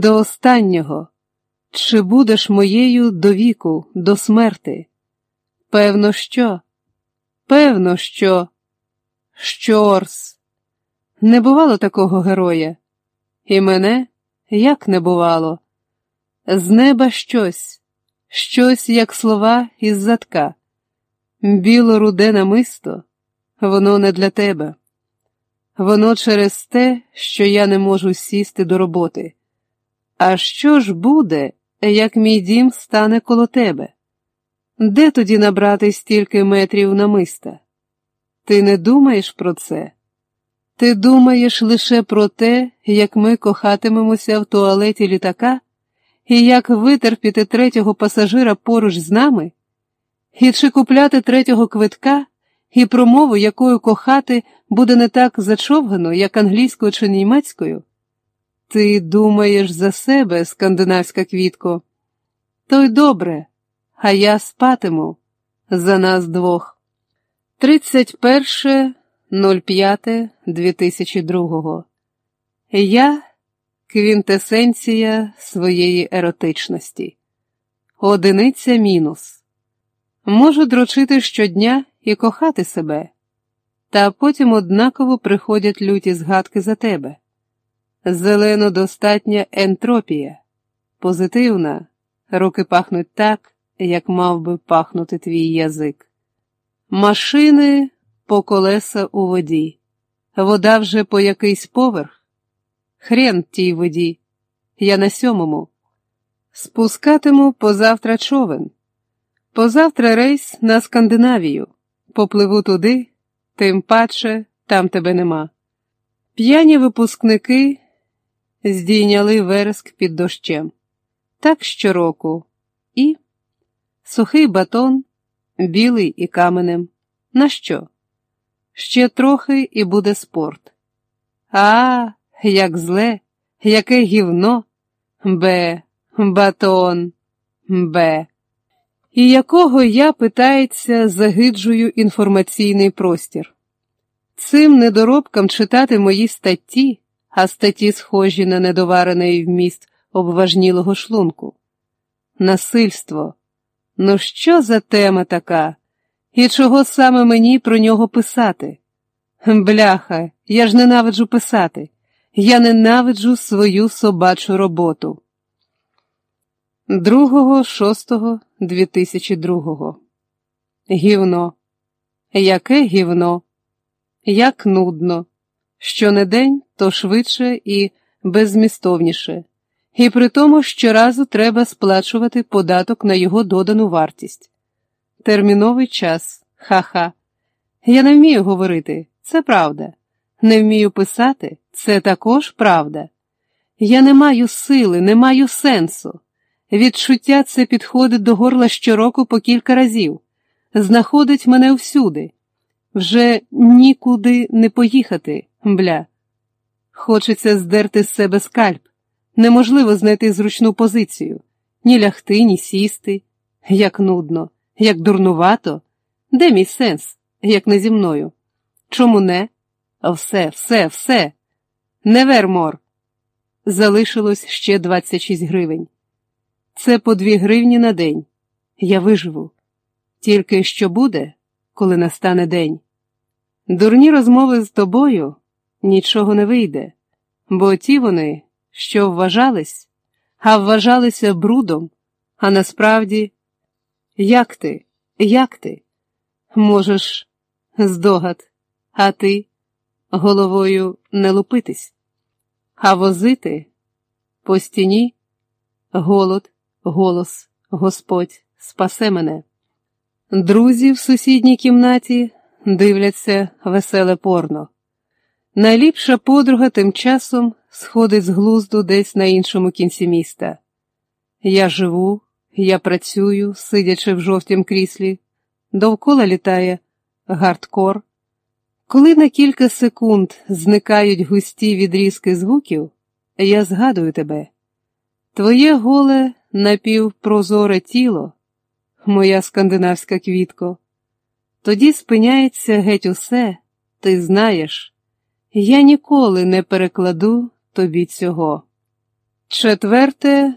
до останнього. Чи будеш моєю до віку, до смерти? Певно, що? Певно, що. Щорс. Не бувало такого героя. І мене як не бувало. З неба щось, щось, як слова із задка. Біло-руде намисто, воно не для тебе. Воно через те, що я не можу сісти до роботи. А що ж буде, як мій дім стане коло тебе? Де тоді набрати стільки метрів намиста? Ти не думаєш про це? Ти думаєш лише про те, як ми кохатимемося в туалеті літака, і як витерпіти третього пасажира поруч з нами, і чи купляти третього квитка, і промову, якою кохати буде не так зачовгано, як англійською чи німецькою? Ти думаєш за себе, скандинавська квітко? То й добре, а я спатиму за нас двох. 31.05.2002 Я квінтесенція своєї еротичності. Одиниця мінус. Можу дрочити щодня і кохати себе, та потім однаково приходять люті згадки за тебе. Зелено достатня ентропія, позитивна, руки пахнуть так, як мав би пахнути твій язик. Машини по колеса у воді, вода вже по якийсь поверх. Хрен тій воді, я на сьомому. Спускатиму позавтра човен. Позавтра рейс на Скандинавію. Попливу туди, тим паче там тебе нема. П'яні випускники здійняли вереск під дощем. Так щороку. І сухий батон, білий і каменем. На що? Ще трохи і буде спорт. А, як зле, яке гівно, бе, батон, бе. І якого я, питається, загиджую інформаційний простір. Цим недоробкам читати мої статті, а статті схожі на недоварений вміст обважнілого шлунку. Насильство. Ну, що за тема така? І чого саме мені про нього писати? Бляха, я ж ненавиджу писати. Я ненавиджу свою собачу роботу. 2.6.2002 Гівно. Яке гівно? Як нудно. Що не день, то швидше і беззмістовніше. І при тому щоразу треба сплачувати податок на його додану вартість. Терміновий час, ха-ха. Я не вмію говорити, це правда. Не вмію писати, це також правда. Я не маю сили, не маю сенсу. Відчуття це підходить до горла щороку по кілька разів, знаходить мене всюди. Вже нікуди не поїхати, бля. Хочеться здерти з себе скальп. Неможливо знайти зручну позицію, ні лягти, ні сісти. Як нудно, як дурнувато. Де мій сенс, як не зі мною? Чому не? Все, все, все. Невермор. Залишилось ще 26 гривень. Це по дві гривні на день. Я виживу. Тільки що буде, коли настане день. Дурні розмови з тобою нічого не вийде, бо ті вони, що вважались, а вважалися брудом, а насправді, як ти, як ти? Можеш здогад, а ти головою не лупитись, а возити по стіні голод, голос, Господь, спасе мене. Друзі в сусідній кімнаті дивляться веселе порно. Найліпша подруга тим часом сходить з глузду десь на іншому кінці міста. Я живу, я працюю, сидячи в жовтім кріслі, довкола літає гардкор. Коли на кілька секунд зникають густі відрізки звуків, я згадую тебе. Твоє голе напівпрозоре тіло, моя скандинавська квітко. Тоді спиняється геть усе, ти знаєш, я ніколи не перекладу тобі цього. Четверте